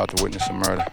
about to witness a murder.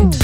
it.